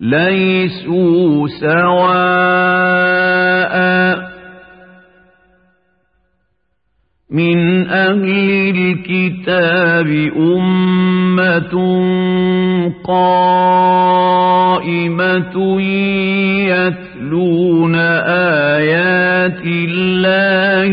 ليسوا سواء من أهل الكتاب أمة قائمة يتلون آيات الله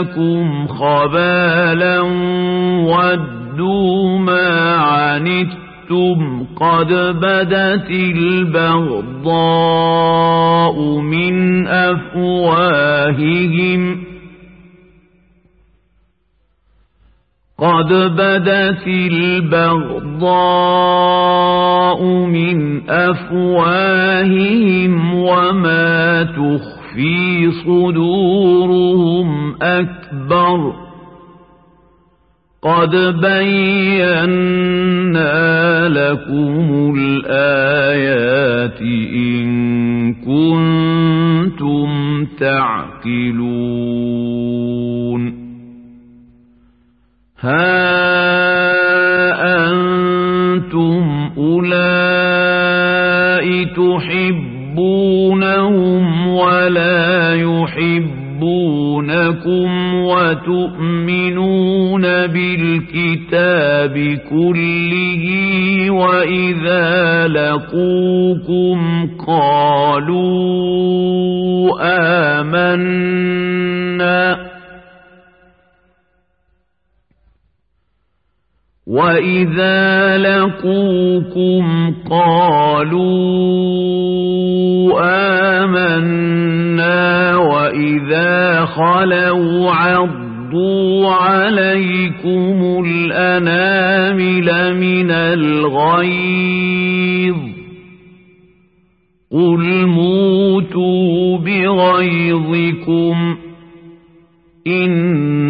يألونكم خبالا ودوا ما عنتم قد بدت البغضاء من أفواههم. قد بدت البغضاء من أفواههم وما تخفي صدورهم أكبر. قد بينا لكم الآيات إن كنتم تعقلون. ها أنتم أولئك تحبونهم ولا يحبونكم وتؤمنون بالكتاب كله وإذا لقوكم قالوا آمنا وَإِذَا لَقُوكُمْ قَالُوا آمَنَّا وَإِذَا خَلَوْا عَضُّوا عَلَيْكُمُ الْأَنَامِلَ مِنَ الْغَيْظِ قُلْ مُوتُوا بِغَيْظِكُمْ إِنَّ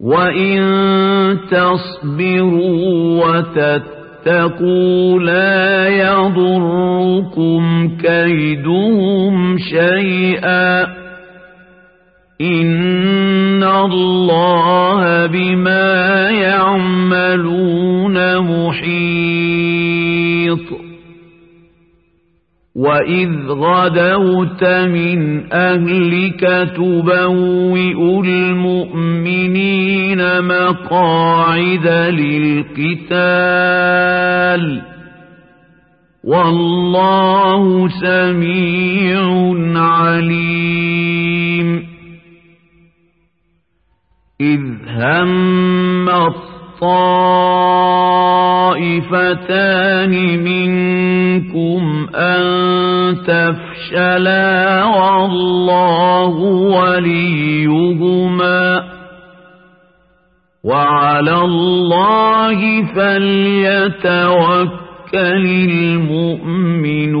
وإن تصبروا وتتقوا لا يضركم كيدهم شيئا إن الله بما يعملون محيط وإذ غدوت من أهلك تبوئ المؤمنين مقاعد للقتال والله سميع عليم إذ هم الطائفتان منكم أن تفشلا والله وليهما وعلى الله فليتوكل المؤمنون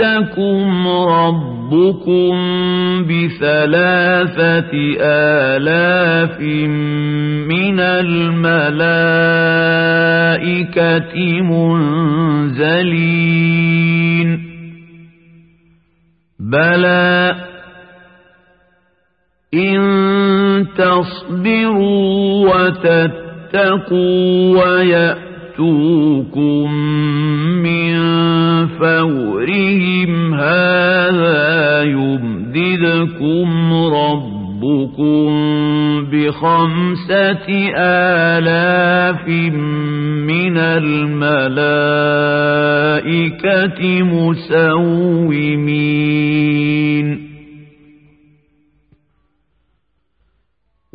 يمدكم ربكم بثلاثة آلاف من الملائكة منزلين بلى إن تصبروا وتتقوا ويأتوكم من يمددكم ربكم بخمسة آلاف من الملائكة مسومين.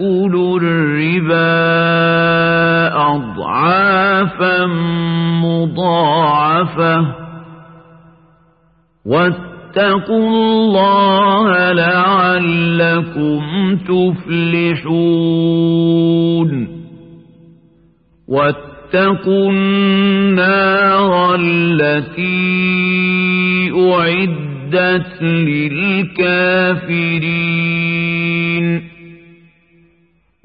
الربا أضعافا مضاعفة. واتقوا الله لعلكم تفلحون. واتقوا النار التي أعدت للكافرين.